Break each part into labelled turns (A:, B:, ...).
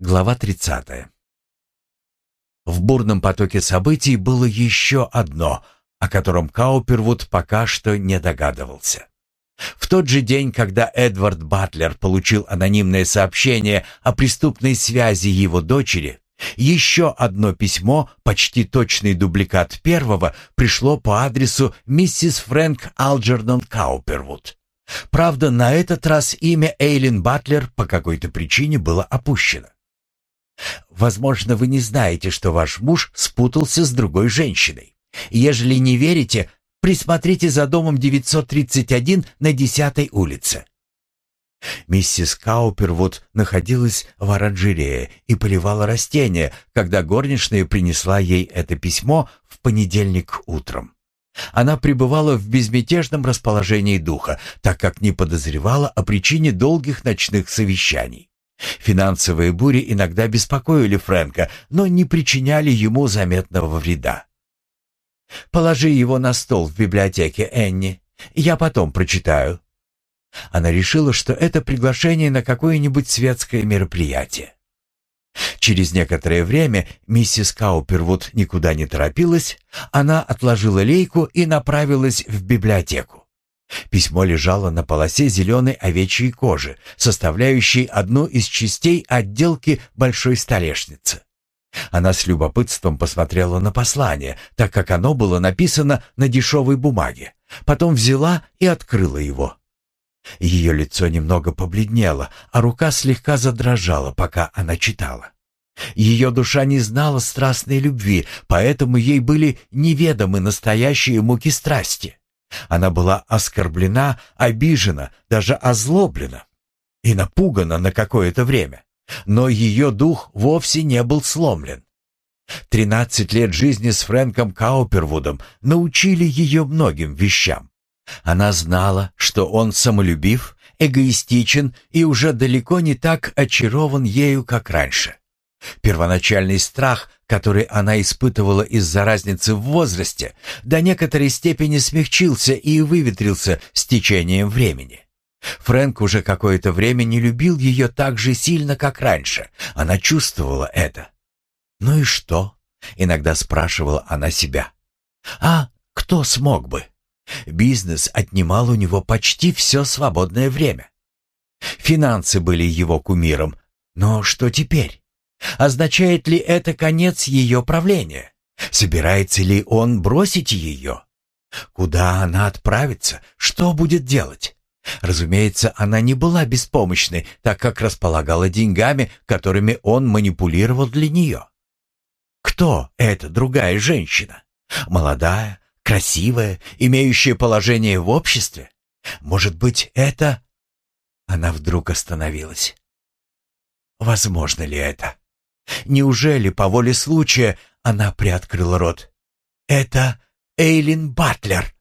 A: Глава 30. В бурном потоке событий было еще одно, о котором Каупервуд пока что не догадывался. В тот же день, когда Эдвард Батлер получил анонимное сообщение о преступной связи его дочери, еще одно письмо, почти точный дубликат первого, пришло по адресу миссис Фрэнк Алджернон Каупервуд. Правда, на этот раз имя Эйлин Батлер по какой-то причине было опущено. Возможно, вы не знаете, что ваш муж спутался с другой женщиной. Ежели не верите, присмотрите за домом 931 на 10 улице. Миссис Каупервуд находилась в оранжерее и поливала растения, когда горничная принесла ей это письмо в понедельник утром. Она пребывала в безмятежном расположении духа, так как не подозревала о причине долгих ночных совещаний. Финансовые бури иногда беспокоили Фрэнка, но не причиняли ему заметного вреда. «Положи его на стол в библиотеке, Энни. Я потом прочитаю». Она решила, что это приглашение на какое-нибудь светское мероприятие. Через некоторое время миссис Каупервуд никуда не торопилась, она отложила лейку и направилась в библиотеку. Письмо лежало на полосе зеленой овечьей кожи, составляющей одну из частей отделки большой столешницы. Она с любопытством посмотрела на послание, так как оно было написано на дешевой бумаге. Потом взяла и открыла его. Ее лицо немного побледнело, а рука слегка задрожала, пока она читала. Ее душа не знала страстной любви, поэтому ей были неведомы настоящие муки страсти. Она была оскорблена, обижена, даже озлоблена и напугана на какое-то время. Но ее дух вовсе не был сломлен. Тринадцать лет жизни с Фрэнком Каупервудом научили ее многим вещам. Она знала, что он самолюбив, эгоистичен и уже далеко не так очарован ею, как раньше. Первоначальный страх, который она испытывала из-за разницы в возрасте, до некоторой степени смягчился и выветрился с течением времени. Фрэнк уже какое-то время не любил ее так же сильно, как раньше. Она чувствовала это. «Ну и что?» — иногда спрашивала она себя. «А кто смог бы?» Бизнес отнимал у него почти все свободное время. Финансы были его кумиром, но что теперь? Означает ли это конец ее правления? Собирается ли он бросить ее? Куда она отправится? Что будет делать? Разумеется, она не была беспомощной, так как располагала деньгами, которыми он манипулировал для нее. Кто эта другая женщина? Молодая, красивая, имеющая положение в обществе? Может быть, это... Она вдруг остановилась. Возможно ли это? Неужели по воле случая она приоткрыла рот? Это Эйлин Батлер.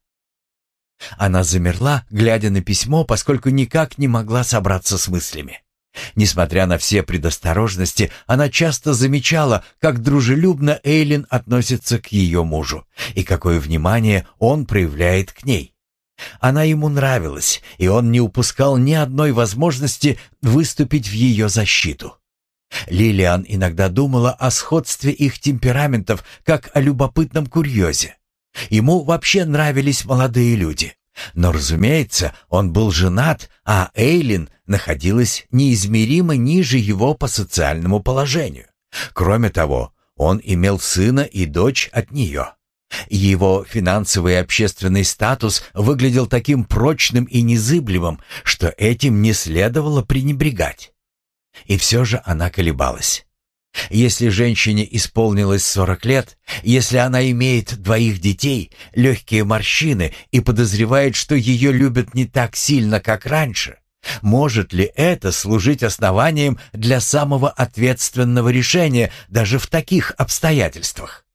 A: Она замерла, глядя на письмо, поскольку никак не могла собраться с мыслями. Несмотря на все предосторожности, она часто замечала, как дружелюбно Эйлин относится к ее мужу и какое внимание он проявляет к ней. Она ему нравилась, и он не упускал ни одной возможности выступить в ее защиту. Лилиан иногда думала о сходстве их темпераментов, как о любопытном курьезе. Ему вообще нравились молодые люди. Но, разумеется, он был женат, а Эйлин находилась неизмеримо ниже его по социальному положению. Кроме того, он имел сына и дочь от нее. Его финансовый и общественный статус выглядел таким прочным и незыблемым, что этим не следовало пренебрегать. И все же она колебалась. Если женщине исполнилось 40 лет, если она имеет двоих детей, легкие морщины и подозревает, что ее любят не так сильно, как раньше, может ли это служить основанием для самого ответственного решения даже в таких обстоятельствах?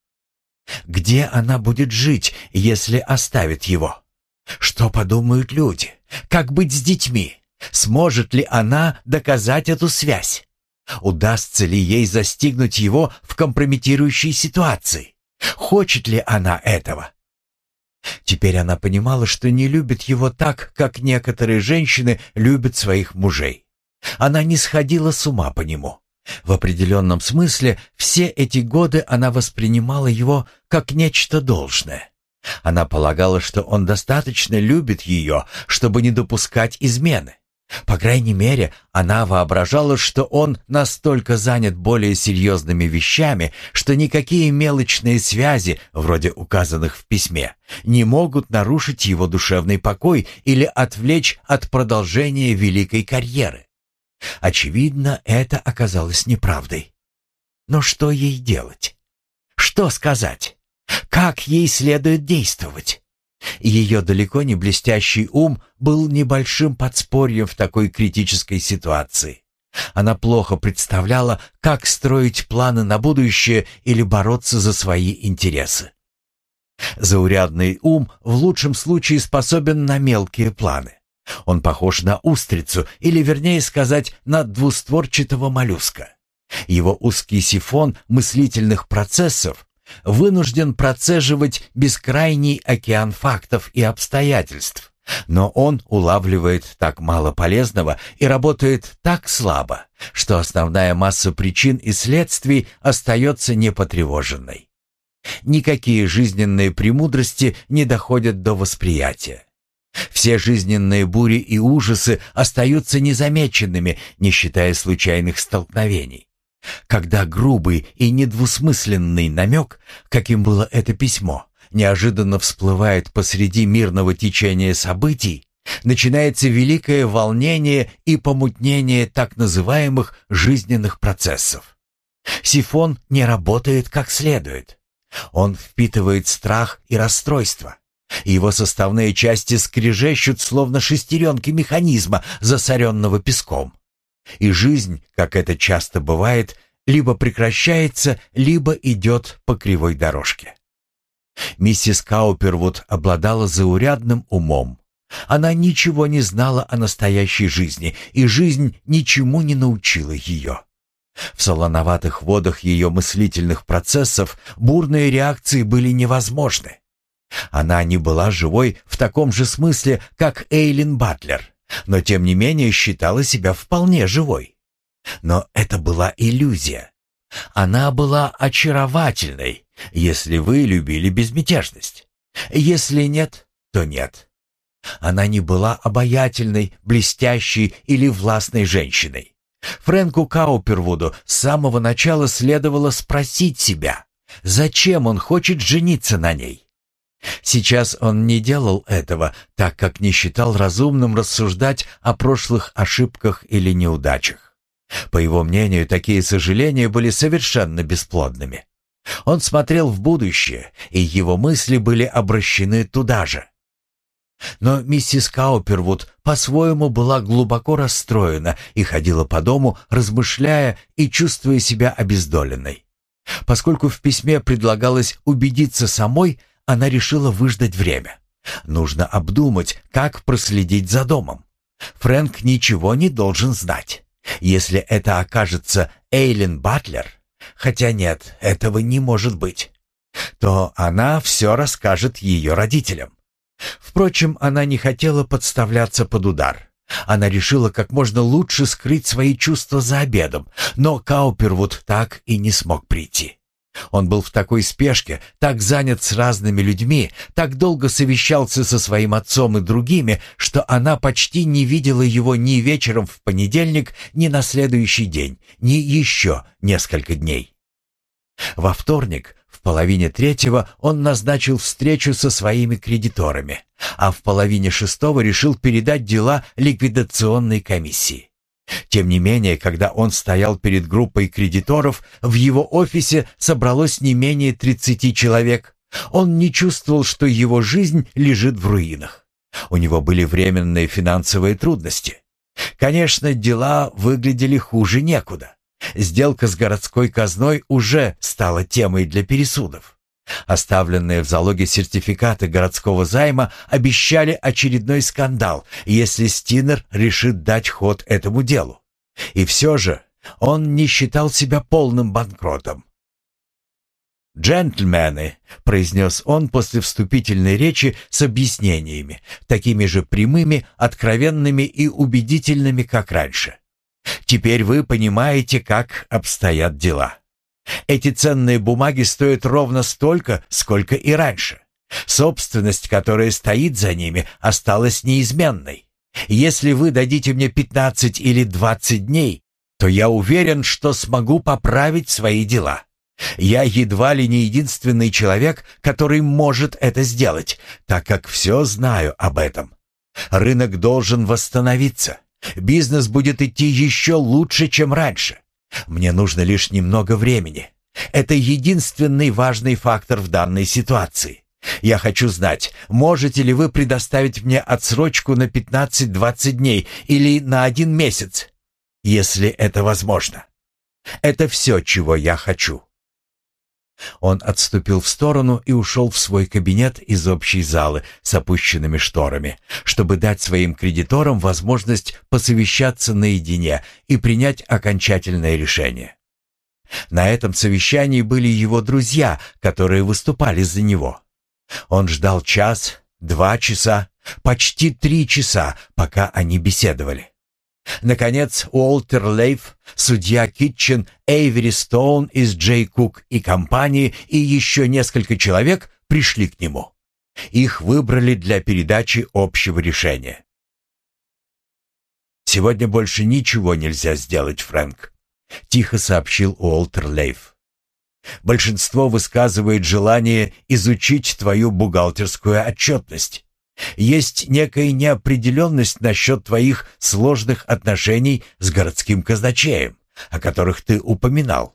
A: Где она будет жить, если оставит его? Что подумают люди? Как быть с детьми? Сможет ли она доказать эту связь? Удастся ли ей застигнуть его в компрометирующей ситуации? Хочет ли она этого? Теперь она понимала, что не любит его так, как некоторые женщины любят своих мужей. Она не сходила с ума по нему. В определенном смысле все эти годы она воспринимала его как нечто должное. Она полагала, что он достаточно любит ее, чтобы не допускать измены. По крайней мере, она воображала, что он настолько занят более серьезными вещами, что никакие мелочные связи, вроде указанных в письме, не могут нарушить его душевный покой или отвлечь от продолжения великой карьеры. Очевидно, это оказалось неправдой. Но что ей делать? Что сказать? Как ей следует действовать? Ее далеко не блестящий ум был небольшим подспорьем в такой критической ситуации. Она плохо представляла, как строить планы на будущее или бороться за свои интересы. Заурядный ум в лучшем случае способен на мелкие планы. Он похож на устрицу, или, вернее сказать, на двустворчатого моллюска. Его узкий сифон мыслительных процессов вынужден процеживать бескрайний океан фактов и обстоятельств, но он улавливает так мало полезного и работает так слабо, что основная масса причин и следствий остается непотревоженной. Никакие жизненные премудрости не доходят до восприятия. Все жизненные бури и ужасы остаются незамеченными, не считая случайных столкновений. Когда грубый и недвусмысленный намек, каким было это письмо, неожиданно всплывает посреди мирного течения событий, начинается великое волнение и помутнение так называемых жизненных процессов. Сифон не работает как следует. Он впитывает страх и расстройство. Его составные части скрежещут, словно шестеренки механизма, засоренного песком. И жизнь, как это часто бывает, либо прекращается, либо идет по кривой дорожке. Миссис Каупервуд обладала заурядным умом. Она ничего не знала о настоящей жизни, и жизнь ничему не научила ее. В солоноватых водах ее мыслительных процессов бурные реакции были невозможны. Она не была живой в таком же смысле, как Эйлин Батлер, но тем не менее считала себя вполне живой. Но это была иллюзия. Она была очаровательной, если вы любили безмятежность. Если нет, то нет. Она не была обаятельной, блестящей или властной женщиной. Фрэнку Каупервуду с самого начала следовало спросить себя, зачем он хочет жениться на ней. Сейчас он не делал этого, так как не считал разумным рассуждать о прошлых ошибках или неудачах. По его мнению, такие сожаления были совершенно бесплодными. Он смотрел в будущее, и его мысли были обращены туда же. Но миссис Каупервуд по-своему была глубоко расстроена и ходила по дому, размышляя и чувствуя себя обездоленной. Поскольку в письме предлагалось убедиться самой, она решила выждать время. Нужно обдумать, как проследить за домом. Фрэнк ничего не должен знать. Если это окажется Эйлин Батлер, хотя нет, этого не может быть, то она все расскажет ее родителям. Впрочем, она не хотела подставляться под удар. Она решила как можно лучше скрыть свои чувства за обедом, но Каупервуд так и не смог прийти. Он был в такой спешке, так занят с разными людьми, так долго совещался со своим отцом и другими, что она почти не видела его ни вечером в понедельник, ни на следующий день, ни еще несколько дней. Во вторник, в половине третьего, он назначил встречу со своими кредиторами, а в половине шестого решил передать дела ликвидационной комиссии. Тем не менее, когда он стоял перед группой кредиторов, в его офисе собралось не менее 30 человек. Он не чувствовал, что его жизнь лежит в руинах. У него были временные финансовые трудности. Конечно, дела выглядели хуже некуда. Сделка с городской казной уже стала темой для пересудов. Оставленные в залоге сертификаты городского займа обещали очередной скандал, если Стинер решит дать ход этому делу. И все же он не считал себя полным банкротом. «Джентльмены», — произнес он после вступительной речи с объяснениями, такими же прямыми, откровенными и убедительными, как раньше. Теперь вы понимаете, как обстоят дела. Эти ценные бумаги стоят ровно столько, сколько и раньше. Собственность, которая стоит за ними, осталась неизменной. Если вы дадите мне 15 или 20 дней, то я уверен, что смогу поправить свои дела. Я едва ли не единственный человек, который может это сделать, так как все знаю об этом. Рынок должен восстановиться. Бизнес будет идти еще лучше, чем раньше. Мне нужно лишь немного времени. Это единственный важный фактор в данной ситуации. Я хочу знать, можете ли вы предоставить мне отсрочку на 15-20 дней или на один месяц, если это возможно. Это все, чего я хочу. Он отступил в сторону и ушел в свой кабинет из общей залы с опущенными шторами, чтобы дать своим кредиторам возможность посовещаться наедине и принять окончательное решение. На этом совещании были его друзья, которые выступали за него. Он ждал час, два часа, почти три часа, пока они беседовали. Наконец, Уолтер Лейф, судья Китчен, Эйвери Стоун из Джей Кук и компании и еще несколько человек пришли к нему. Их выбрали для передачи общего решения. «Сегодня больше ничего нельзя сделать, Фрэнк», — тихо сообщил Уолтер Лейф. «Большинство высказывает желание изучить твою бухгалтерскую отчетность. Есть некая неопределенность насчет твоих сложных отношений с городским казначеем, о которых ты упоминал.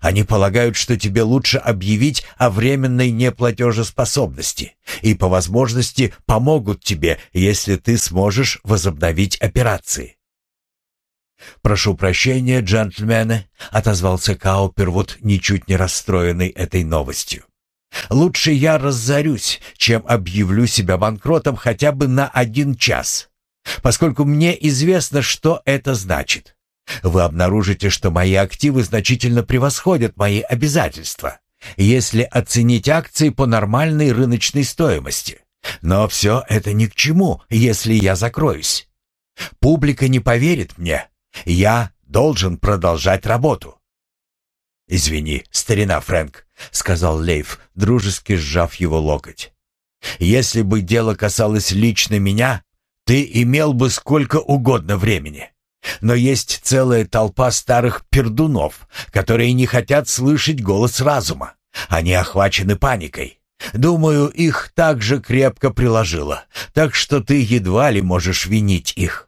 A: Они полагают, что тебе лучше объявить о временной неплатежеспособности и по возможности помогут тебе, если ты сможешь возобновить операции. «Прошу прощения, джентльмены», — отозвался Каупервуд, ничуть не расстроенный этой новостью. Лучше я разорюсь, чем объявлю себя банкротом хотя бы на один час, поскольку мне известно, что это значит. Вы обнаружите, что мои активы значительно превосходят мои обязательства, если оценить акции по нормальной рыночной стоимости. Но все это ни к чему, если я закроюсь. Публика не поверит мне. Я должен продолжать работу. «Извини, старина Фрэнк», — сказал Лейф, дружески сжав его локоть. «Если бы дело касалось лично меня, ты имел бы сколько угодно времени. Но есть целая толпа старых пердунов, которые не хотят слышать голос разума. Они охвачены паникой. Думаю, их также крепко приложило, так что ты едва ли можешь винить их.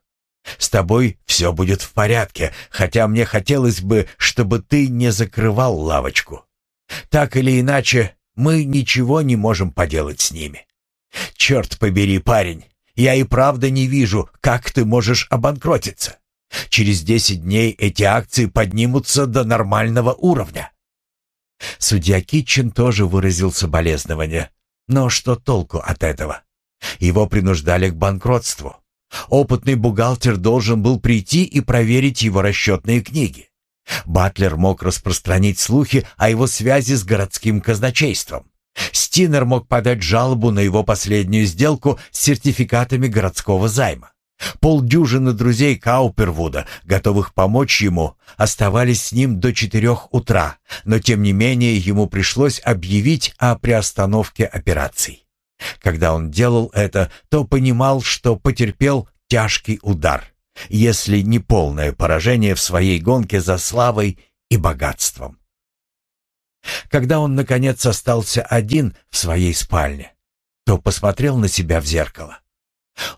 A: С тобой все будет в порядке, хотя мне хотелось бы, чтобы ты не закрывал лавочку. Так или иначе, мы ничего не можем поделать с ними. Черт побери, парень, я и правда не вижу, как ты можешь обанкротиться. Через десять дней эти акции поднимутся до нормального уровня. Судья Китчен тоже выразил соболезнование. Но что толку от этого? Его принуждали к банкротству. Опытный бухгалтер должен был прийти и проверить его расчетные книги. Батлер мог распространить слухи о его связи с городским казначейством. Стинер мог подать жалобу на его последнюю сделку с сертификатами городского займа. Полдюжины друзей Каупервуда, готовых помочь ему, оставались с ним до четырех утра, но тем не менее ему пришлось объявить о приостановке операций. Когда он делал это, то понимал, что потерпел тяжкий удар, если не полное поражение в своей гонке за славой и богатством. Когда он, наконец, остался один в своей спальне, то посмотрел на себя в зеркало.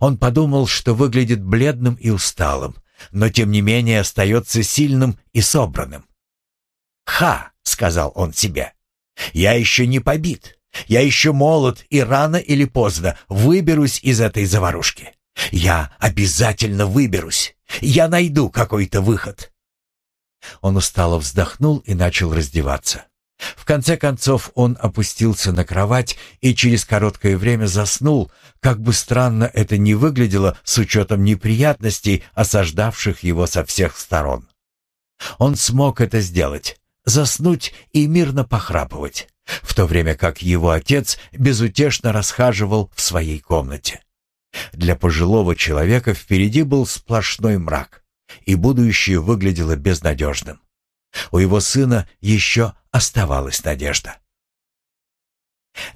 A: Он подумал, что выглядит бледным и усталым, но тем не менее остается сильным и собранным. «Ха!» — сказал он себе. «Я еще не побит. Я еще молод, и рано или поздно выберусь из этой заварушки. Я обязательно выберусь. Я найду какой-то выход. Он устало вздохнул и начал раздеваться. В конце концов он опустился на кровать и через короткое время заснул, как бы странно это ни выглядело с учетом неприятностей, осаждавших его со всех сторон. Он смог это сделать, заснуть и мирно похрапывать в то время как его отец безутешно расхаживал в своей комнате. Для пожилого человека впереди был сплошной мрак. и будущее выглядело безнадежным. У его сына еще оставалась надежда.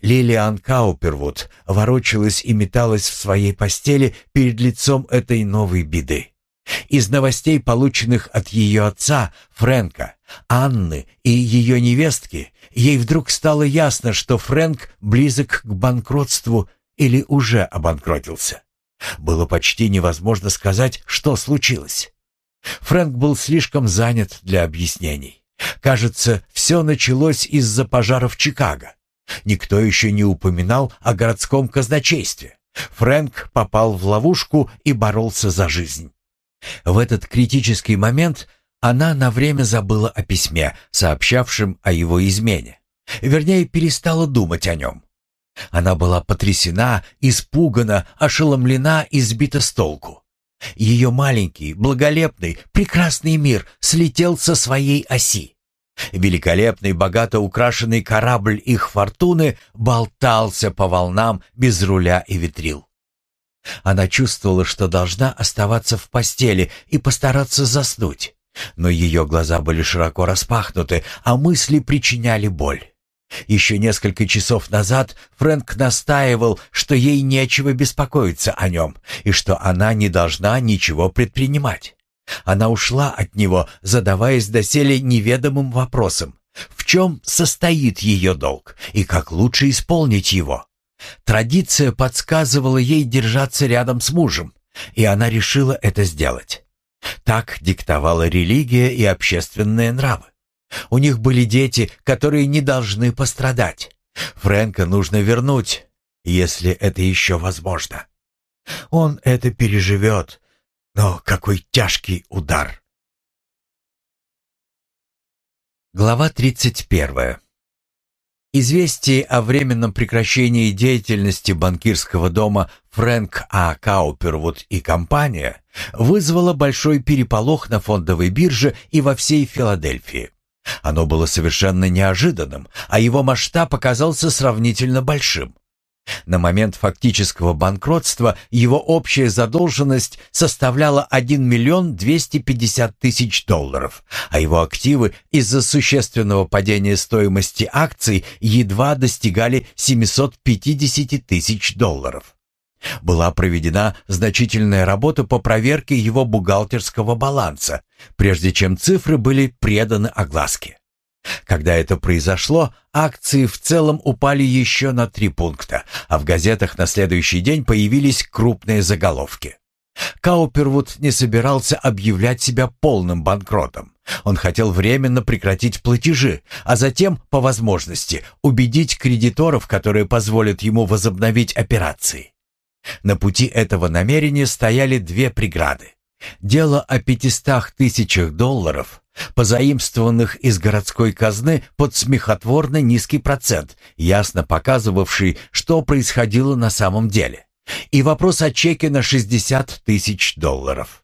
A: Лилиан Каупервуд ворочалась и металась в своей постели перед лицом этой новой беды. Из новостей, полученных от ее отца, Фрэнка, Анны и ее невестки, ей вдруг стало ясно, что Фрэнк близок к банкротству или уже обанкротился. Было почти невозможно сказать, что случилось. Фрэнк был слишком занят для объяснений. Кажется, все началось из-за пожара в Чикаго. Никто еще не упоминал о городском казначействе. Фрэнк попал в ловушку и боролся за жизнь. В этот критический момент она на время забыла о письме, сообщавшем о его измене. Вернее, перестала думать о нем. Она была потрясена, испугана, ошеломлена и сбита с толку. Ее маленький, благолепный, прекрасный мир слетел со своей оси. Великолепный, богато украшенный корабль их фортуны болтался по волнам без руля и ветрил. Она чувствовала, что должна оставаться в постели и постараться заснуть. Но ее глаза были широко распахнуты, а мысли причиняли боль. Еще несколько часов назад Фрэнк настаивал, что ей нечего беспокоиться о нем и что она не должна ничего предпринимать. Она ушла от него, задаваясь доселе неведомым вопросом, в чем состоит ее долг и как лучше исполнить его. Традиция подсказывала ей держаться рядом с мужем, и она решила это сделать. Так диктовала религия и общественные нравы. У них были дети, которые не должны пострадать. Фрэнка нужно вернуть, если это еще возможно. Он это переживет, но какой тяжкий удар. Глава тридцать первая. Известие о временном прекращении деятельности банкирского дома Фрэнк А. Каупервуд и компания вызвало большой переполох на фондовой бирже и во всей Филадельфии. Оно было совершенно неожиданным, а его масштаб оказался сравнительно большим. На момент фактического банкротства его общая задолженность составляла 1 миллион 250 тысяч долларов, а его активы из-за существенного падения стоимости акций едва достигали 750 тысяч долларов. Была проведена значительная работа по проверке его бухгалтерского баланса, прежде чем цифры были преданы огласке. Когда это произошло, акции в целом упали еще на три пункта, а в газетах на следующий день появились крупные заголовки. Каупервуд не собирался объявлять себя полным банкротом. Он хотел временно прекратить платежи, а затем, по возможности, убедить кредиторов, которые позволят ему возобновить операции. На пути этого намерения стояли две преграды. Дело о пятистах тысячах долларов, позаимствованных из городской казны под смехотворно низкий процент, ясно показывавший, что происходило на самом деле, и вопрос о чеке на 60 тысяч долларов.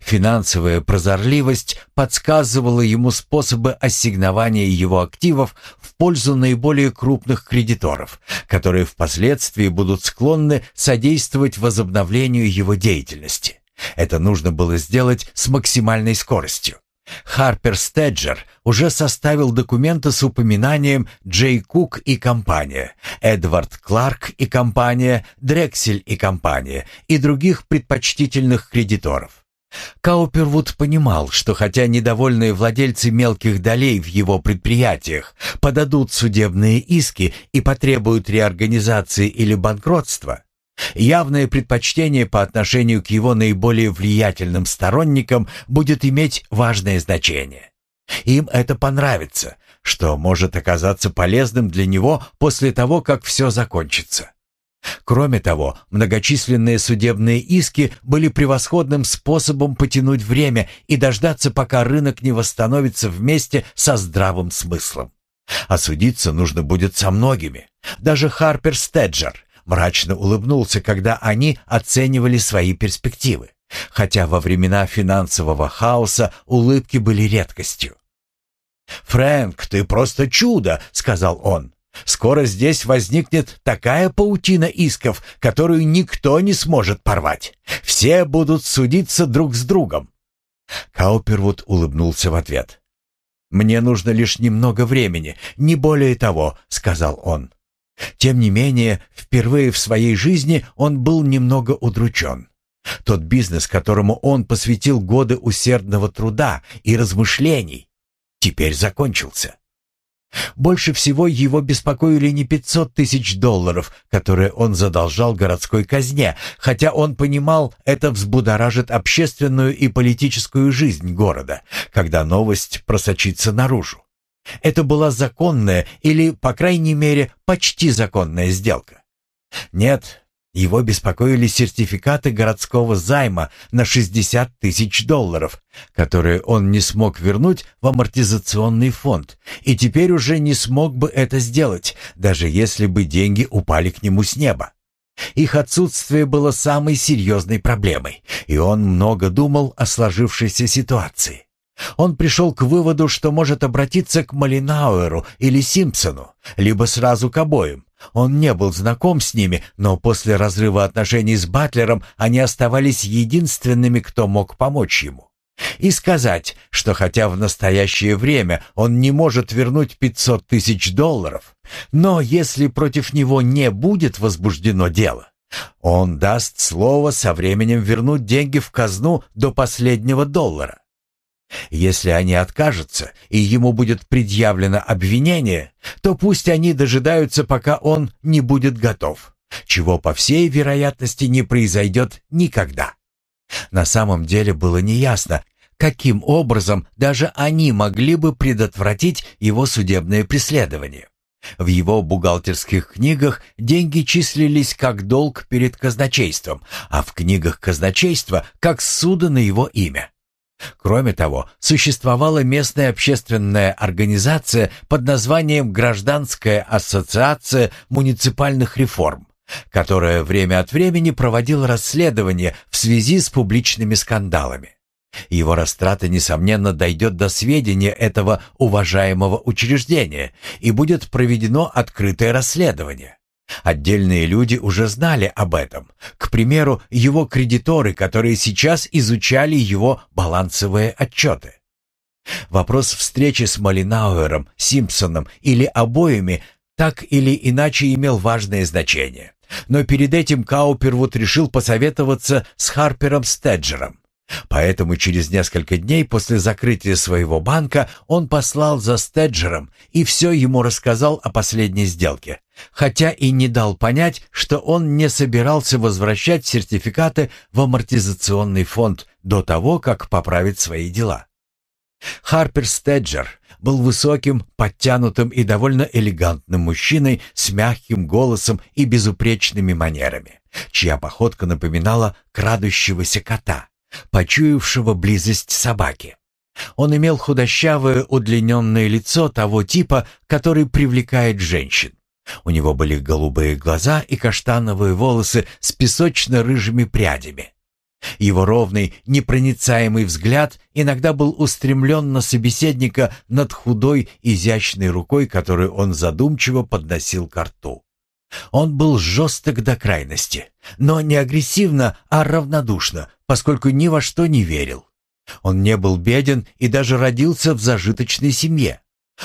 A: Финансовая прозорливость подсказывала ему способы ассигнования его активов в пользу наиболее крупных кредиторов, которые впоследствии будут склонны содействовать возобновлению его деятельности. Это нужно было сделать с максимальной скоростью. Харпер Стеджер уже составил документы с упоминанием Джей Кук и компания, Эдвард Кларк и компания, Дрексель и компания и других предпочтительных кредиторов. Каупервуд понимал, что хотя недовольные владельцы мелких долей в его предприятиях подадут судебные иски и потребуют реорганизации или банкротства, Явное предпочтение по отношению к его наиболее влиятельным сторонникам будет иметь важное значение. Им это понравится, что может оказаться полезным для него после того, как все закончится. Кроме того, многочисленные судебные иски были превосходным способом потянуть время и дождаться, пока рынок не восстановится вместе со здравым смыслом. А судиться нужно будет со многими. Даже Харпер Стеджер мрачно улыбнулся, когда они оценивали свои перспективы. Хотя во времена финансового хаоса улыбки были редкостью. «Фрэнк, ты просто чудо!» — сказал он. Скоро здесь возникнет такая паутина исков, которую никто не сможет порвать. Все будут судиться друг с другом. Каупервуд улыбнулся в ответ. «Мне нужно лишь немного времени, не более того», — сказал он. Тем не менее, впервые в своей жизни он был немного удручен. Тот бизнес, которому он посвятил годы усердного труда и размышлений, теперь закончился. Больше всего его беспокоили не 500 тысяч долларов, которые он задолжал городской казне, хотя он понимал, это взбудоражит общественную и политическую жизнь города, когда новость просочится наружу. Это была законная или, по крайней мере, почти законная сделка. Нет, его беспокоили сертификаты городского займа на 60 тысяч долларов, которые он не смог вернуть в амортизационный фонд, и теперь уже не смог бы это сделать, даже если бы деньги упали к нему с неба. Их отсутствие было самой серьезной проблемой, и он много думал о сложившейся ситуации. Он пришел к выводу, что может обратиться к Малинауэру или Симпсону, либо сразу к обоим. Он не был знаком с ними, но после разрыва отношений с Батлером они оставались единственными, кто мог помочь ему. И сказать, что хотя в настоящее время он не может вернуть 500 тысяч долларов, но если против него не будет возбуждено дело, он даст слово со временем вернуть деньги в казну до последнего доллара. Если они откажутся, и ему будет предъявлено обвинение, то пусть они дожидаются, пока он не будет готов, чего, по всей вероятности, не произойдет никогда. На самом деле было неясно, каким образом даже они могли бы предотвратить его судебное преследование. В его бухгалтерских книгах деньги числились как долг перед казначейством, а в книгах казначейства как суда на его имя. Кроме того, существовала местная общественная организация под названием Гражданская ассоциация муниципальных реформ, которая время от времени проводила расследования в связи с публичными скандалами. Его растрата, несомненно, дойдет до сведения этого уважаемого учреждения и будет проведено открытое расследование. Отдельные люди уже знали об этом. К примеру, его кредиторы, которые сейчас изучали его балансовые отчеты. Вопрос встречи с Малинауэром, Симпсоном или обоими так или иначе имел важное значение. Но перед этим Каупервуд решил посоветоваться с Харпером Стеджером. Поэтому через несколько дней после закрытия своего банка он послал за Стеджером и все ему рассказал о последней сделке, хотя и не дал понять, что он не собирался возвращать сертификаты в амортизационный фонд до того, как поправит свои дела. Харпер Стеджер был высоким, подтянутым и довольно элегантным мужчиной с мягким голосом и безупречными манерами, чья походка напоминала крадущегося кота почуявшего близость собаки. Он имел худощавое удлиненное лицо того типа, который привлекает женщин. У него были голубые глаза и каштановые волосы с песочно-рыжими прядями. Его ровный, непроницаемый взгляд иногда был устремлен на собеседника над худой, изящной рукой, которую он задумчиво подносил к рту. Он был жесток до крайности, но не агрессивно, а равнодушно, поскольку ни во что не верил. Он не был беден и даже родился в зажиточной семье.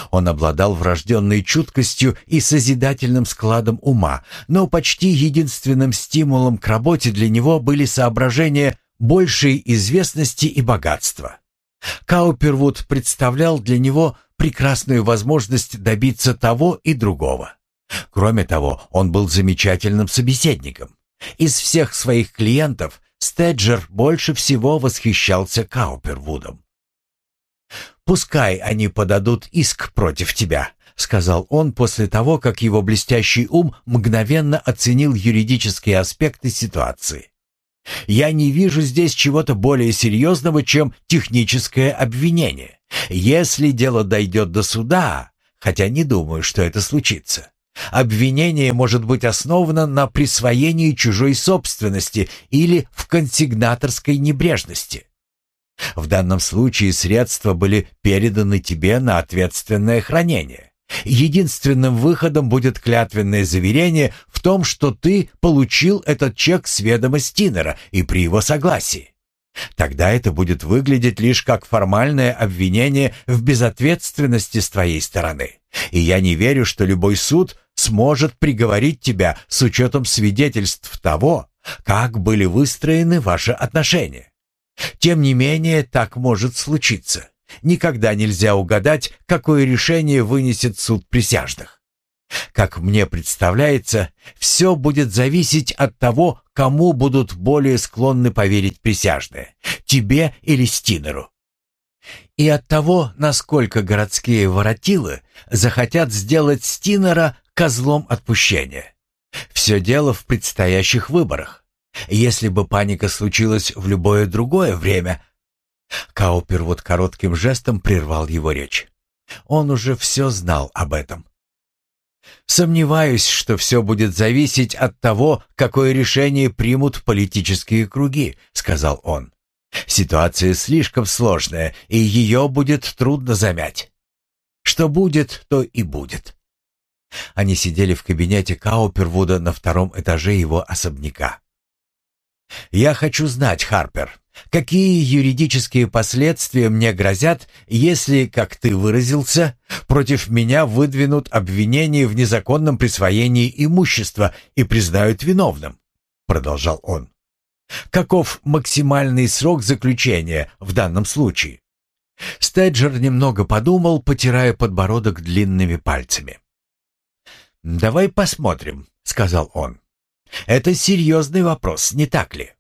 A: Он обладал врожденной чуткостью и созидательным складом ума, но почти единственным стимулом к работе для него были соображения большей известности и богатства. Каупервуд представлял для него прекрасную возможность добиться того и другого. Кроме того, он был замечательным собеседником. Из всех своих клиентов Стеджер больше всего восхищался Каупервудом. «Пускай они подадут иск против тебя», — сказал он после того, как его блестящий ум мгновенно оценил юридические аспекты ситуации. «Я не вижу здесь чего-то более серьезного, чем техническое обвинение. Если дело дойдет до суда, хотя не думаю, что это случится, Обвинение может быть основано на присвоении чужой собственности или в консигнаторской небрежности. В данном случае средства были переданы тебе на ответственное хранение. Единственным выходом будет клятвенное заверение в том, что ты получил этот чек с ведома Стинера и при его согласии. Тогда это будет выглядеть лишь как формальное обвинение в безответственности с твоей стороны. И я не верю, что любой суд сможет приговорить тебя с учетом свидетельств того, как были выстроены ваши отношения. Тем не менее, так может случиться. Никогда нельзя угадать, какое решение вынесет суд присяжных. Как мне представляется, все будет зависеть от того, кому будут более склонны поверить присяжные, тебе или Стинеру. И от того, насколько городские воротилы захотят сделать Стинера козлом отпущения. Все дело в предстоящих выборах. Если бы паника случилась в любое другое время... Каупер вот коротким жестом прервал его речь. Он уже все знал об этом. Сомневаюсь, что все будет зависеть от того, какое решение примут политические круги, сказал он. Ситуация слишком сложная, и ее будет трудно замять. Что будет, то и будет. Они сидели в кабинете Каупервуда на втором этаже его особняка. «Я хочу знать, Харпер, какие юридические последствия мне грозят, если, как ты выразился, против меня выдвинут обвинение в незаконном присвоении имущества и признают виновным?» Продолжал он. «Каков максимальный срок заключения в данном случае?» Стеджер немного подумал, потирая подбородок длинными пальцами. «Давай посмотрим», — сказал он. «Это серьезный вопрос, не так ли?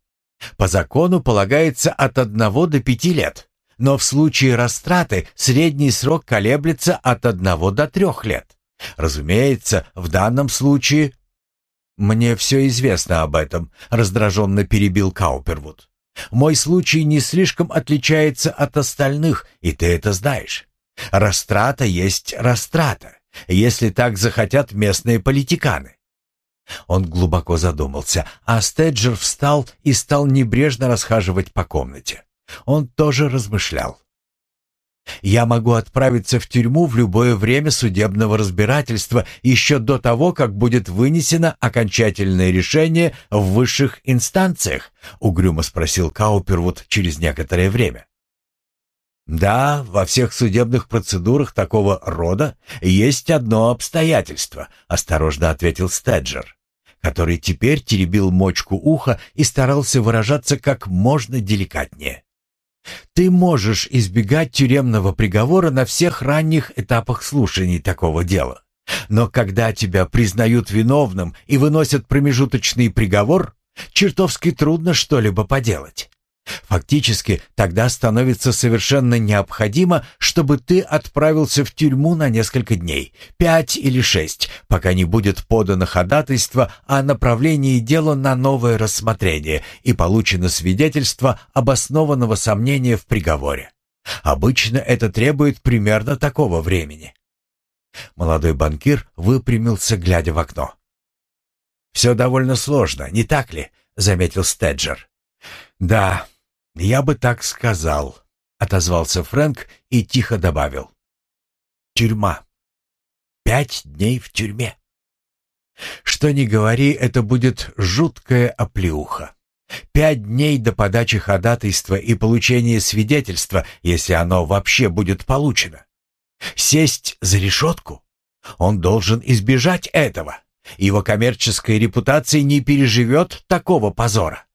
A: По закону полагается от одного до пяти лет, но в случае растраты средний срок колеблется от одного до трех лет. Разумеется, в данном случае...» «Мне все известно об этом», — раздраженно перебил Каупервуд. «Мой случай не слишком отличается от остальных, и ты это знаешь. Растрата есть растрата если так захотят местные политиканы. Он глубоко задумался, а Стеджер встал и стал небрежно расхаживать по комнате. Он тоже размышлял. «Я могу отправиться в тюрьму в любое время судебного разбирательства еще до того, как будет вынесено окончательное решение в высших инстанциях?» — угрюмо спросил Каупервуд через некоторое время. Да, во всех судебных процедурах такого рода есть одно обстоятельство, осторожно ответил Стеджер, который теперь теребил мочку уха и старался выражаться как можно деликатнее. Ты можешь избегать тюремного приговора на всех ранних этапах слушаний такого дела. Но когда тебя признают виновным и выносят промежуточный приговор, чертовски трудно что-либо поделать. Фактически, тогда становится совершенно необходимо, чтобы ты отправился в тюрьму на несколько дней, пять или шесть, пока не будет подано ходатайство о направлении дела на новое рассмотрение и получено свидетельство обоснованного сомнения в приговоре. Обычно это требует примерно такого времени. Молодой банкир выпрямился, глядя в окно. «Все довольно сложно, не так ли?» — заметил Стеджер. «Да, «Я бы так сказал», — отозвался Фрэнк и тихо добавил. «Тюрьма. Пять дней в тюрьме. Что ни говори, это будет жуткая оплеуха. Пять дней до подачи ходатайства и получения свидетельства, если оно вообще будет получено. Сесть за решетку? Он должен избежать этого. Его коммерческая репутация не переживет такого позора.